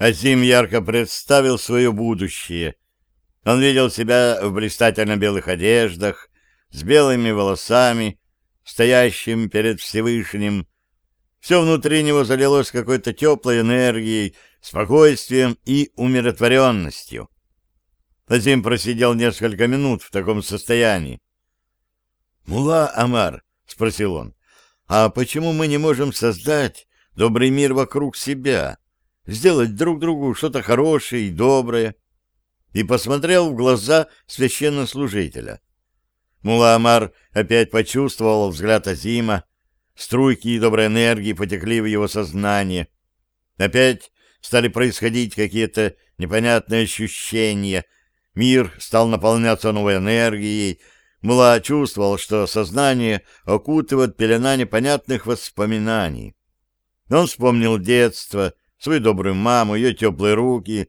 Азим ярко представил свое будущее. Он видел себя в блистательно белых одеждах, с белыми волосами, стоящим перед Всевышним. Все внутри него залилось какой-то теплой энергией, спокойствием и умиротворенностью. Азим просидел несколько минут в таком состоянии. «Мула Амар», — спросил он, — «а почему мы не можем создать добрый мир вокруг себя, сделать друг другу что-то хорошее и доброе?» И посмотрел в глаза священнослужителя. Мула Амар опять почувствовал взгляд Азима, струйки доброй энергии потекли в его сознание. Опять стали происходить какие-то непонятные ощущения. Мир стал наполняться новой энергией. Мула чувствовал, что сознание окутывает пелена непонятных воспоминаний. Он вспомнил детство, свою добрую маму, ее теплые руки.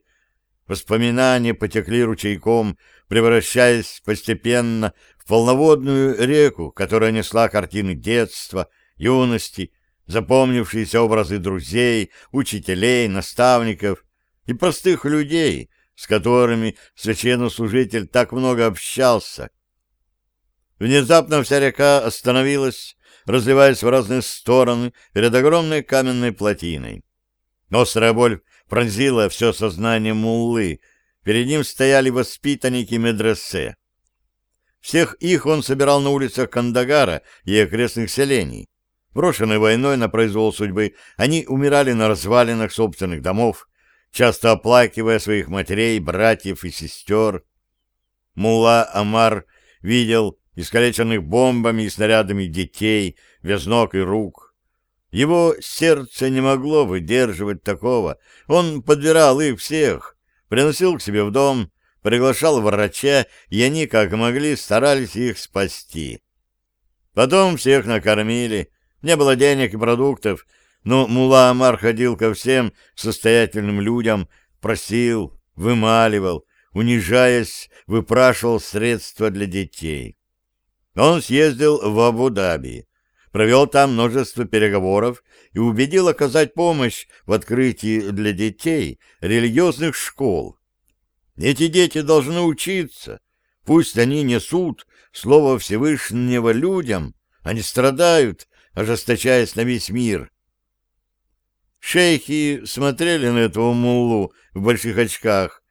Воспоминания потекли ручейком, превращаясь постепенно в полноводную реку, которая несла картины детства, юности, запомнившиеся образы друзей, учителей, наставников и простых людей, с которыми священнослужитель так много общался. Внезапно вся река остановилась, разливаясь в разные стороны перед огромной каменной плотиной. Острая боль пронзила все сознание муллы, перед ним стояли воспитанники медресе. Всех их он собирал на улицах Кандагара и окрестных селений. Брошенные войной на произвол судьбы, они умирали на развалинах собственных домов, часто оплакивая своих матерей, братьев и сестер. Мула Амар видел искалеченных бомбами и снарядами детей, вязнок и рук. Его сердце не могло выдерживать такого. Он подбирал их всех, приносил к себе в дом, приглашал врача, и они, как могли, старались их спасти. Потом всех накормили, не было денег и продуктов, но Мула Амар ходил ко всем состоятельным людям, просил, вымаливал, унижаясь, выпрашивал средства для детей. Он съездил в Абу-Даби, провел там множество переговоров и убедил оказать помощь в открытии для детей религиозных школ. Эти дети должны учиться, пусть они несут Слово Всевышнего людям, они страдают, ожесточаясь на весь мир. Шейхи смотрели на этого муллу в больших очках.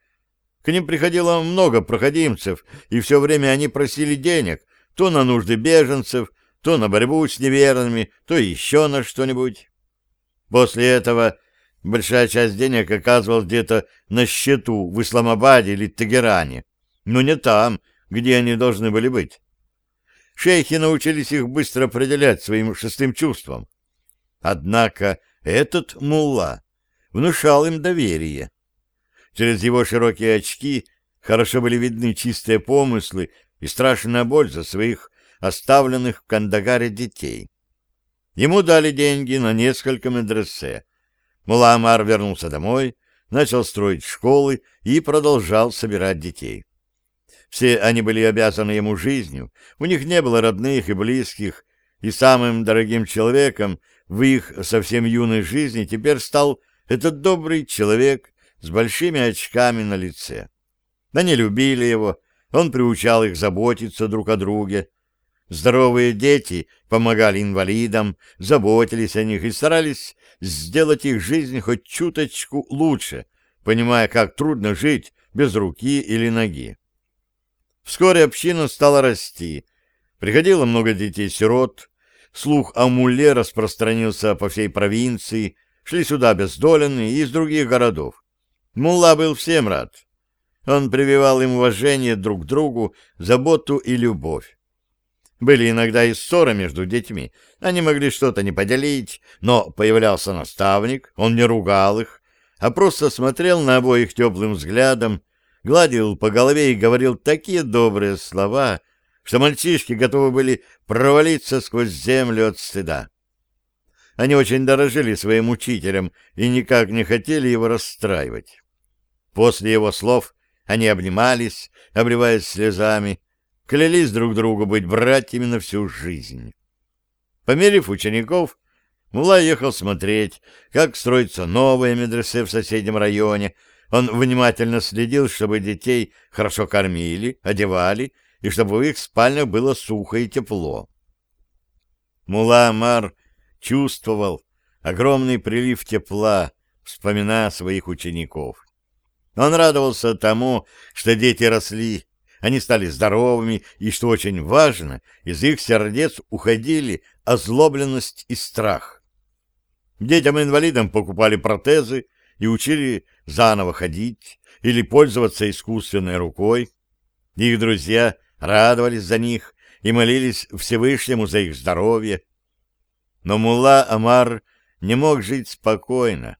К ним приходило много проходимцев, и все время они просили денег, то на нужды беженцев, то на борьбу с неверными, то еще на что-нибудь. После этого большая часть денег оказывалась где-то на счету в Исламабаде или Тегеране, но не там, где они должны были быть. Шейхи научились их быстро определять своим шестым чувством. Однако этот мулла внушал им доверие. Через его широкие очки хорошо были видны чистые помыслы и страшная боль за своих оставленных в Кандагаре детей. Ему дали деньги на несколько медресе. Мулла Амар вернулся домой, начал строить школы и продолжал собирать детей. Все они были обязаны ему жизнью, у них не было родных и близких, и самым дорогим человеком в их совсем юной жизни теперь стал этот добрый человек с большими очками на лице. Они любили его, он приучал их заботиться друг о друге. Здоровые дети помогали инвалидам, заботились о них и старались сделать их жизнь хоть чуточку лучше, понимая, как трудно жить без руки или ноги. Вскоре община стала расти. Приходило много детей-сирот. Слух о муле распространился по всей провинции. Шли сюда обездоленные из других городов. Мулла был всем рад. Он прививал им уважение друг к другу, заботу и любовь. Были иногда и ссоры между детьми. Они могли что-то не поделить, но появлялся наставник, он не ругал их, а просто смотрел на обоих теплым взглядом гладил по голове и говорил такие добрые слова, что мальчишки готовы были провалиться сквозь землю от стыда. Они очень дорожили своим учителем и никак не хотели его расстраивать. После его слов они обнимались, обливаясь слезами, клялись друг другу быть братьями на всю жизнь. Померив учеников, Мула ехал смотреть, как строится новое медресе в соседнем районе. Он внимательно следил, чтобы детей хорошо кормили, одевали, и чтобы в их спальнях было сухо и тепло. Мула Амар чувствовал огромный прилив тепла, вспоминая своих учеников. Он радовался тому, что дети росли, они стали здоровыми, и, что очень важно, из их сердец уходили озлобленность и страх. Детям-инвалидам покупали протезы и учили заново ходить или пользоваться искусственной рукой. Их друзья радовались за них и молились Всевышнему за их здоровье. Но Мулла Амар не мог жить спокойно.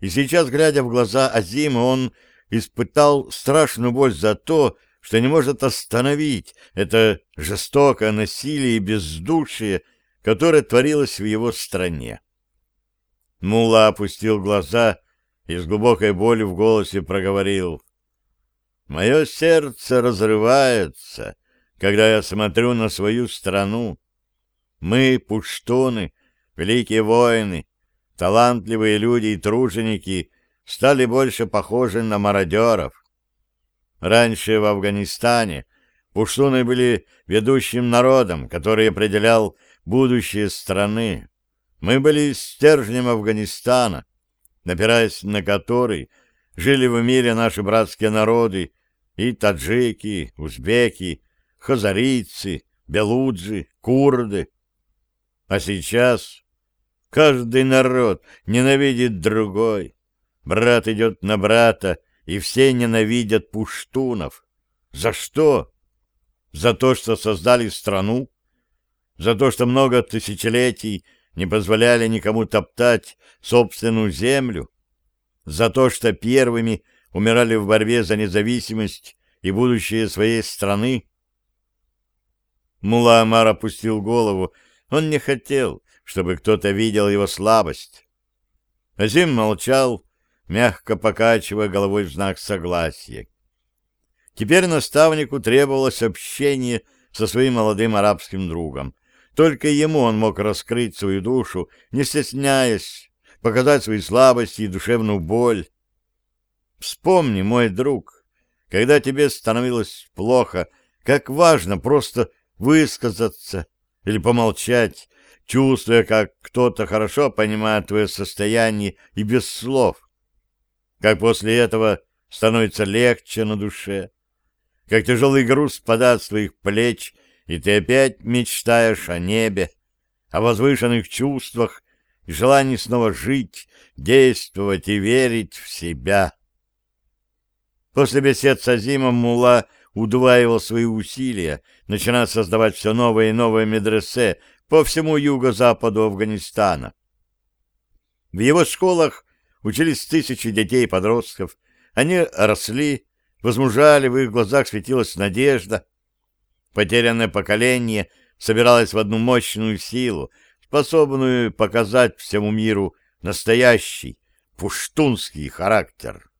И сейчас, глядя в глаза Азима, он испытал страшную боль за то, что не может остановить это жестокое насилие и бездушие, которое творилось в его стране. Мула опустил глаза и с глубокой болью в голосе проговорил. «Мое сердце разрывается, когда я смотрю на свою страну. Мы, пуштуны, великие воины, талантливые люди и труженики, стали больше похожи на мародеров. Раньше в Афганистане пуштуны были ведущим народом, который определял будущее страны. Мы были стержнем Афганистана, напираясь на который жили в мире наши братские народы и таджики, узбеки, хазарийцы, белуджи, курды. А сейчас каждый народ ненавидит другой. Брат идет на брата, и все ненавидят пуштунов. За что? За то, что создали страну? За то, что много тысячелетий не позволяли никому топтать собственную землю? За то, что первыми умирали в борьбе за независимость и будущее своей страны? Мула Амар опустил голову. Он не хотел, чтобы кто-то видел его слабость. Азим молчал, мягко покачивая головой в знак согласия. Теперь наставнику требовалось общение со своим молодым арабским другом. Только ему он мог раскрыть свою душу, не стесняясь, показать свои слабости и душевную боль. Вспомни, мой друг, когда тебе становилось плохо, как важно просто высказаться или помолчать, чувствуя, как кто-то хорошо понимает твое состояние и без слов. Как после этого становится легче на душе, как тяжелый груз спадает с твоих плеч, и ты опять мечтаешь о небе, о возвышенных чувствах и желании снова жить, действовать и верить в себя. После бесед с Азимом Мула удваивал свои усилия, начиная создавать все новые и новые медресе по всему юго-западу Афганистана. В его школах учились тысячи детей и подростков. Они росли, возмужали, в их глазах светилась надежда. Потерянное поколение собиралось в одну мощную силу, способную показать всему миру настоящий пуштунский характер.